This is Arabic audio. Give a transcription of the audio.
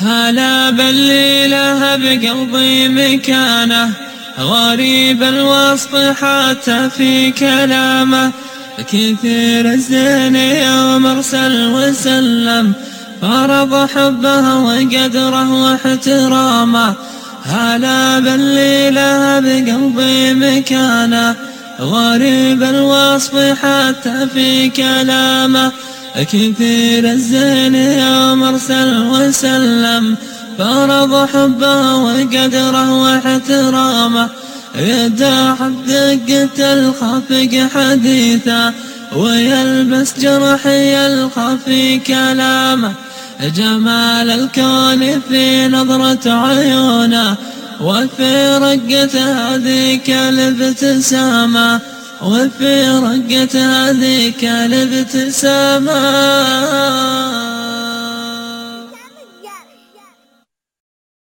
هلا بالليلة بقلبي مكانه. غريب الوصف حتى في كلامه. كثير الزين يوم أرسل وسلم. فرض حبه وقدره واحترامه. هلا بالليلة بقلبي مكانه. غريب الوصف حتى في كلامه. كثير الزين يوم ارسل وسلم. فرض حبه وقدره واحترامه. يدع دقة الخفق حديثه. ويلبس جرح يلقى في كلامه. جمال الكون في نظرة عيونه. وفي رقة هذيك الابتسامة وفي رقة هذيك الابتسامة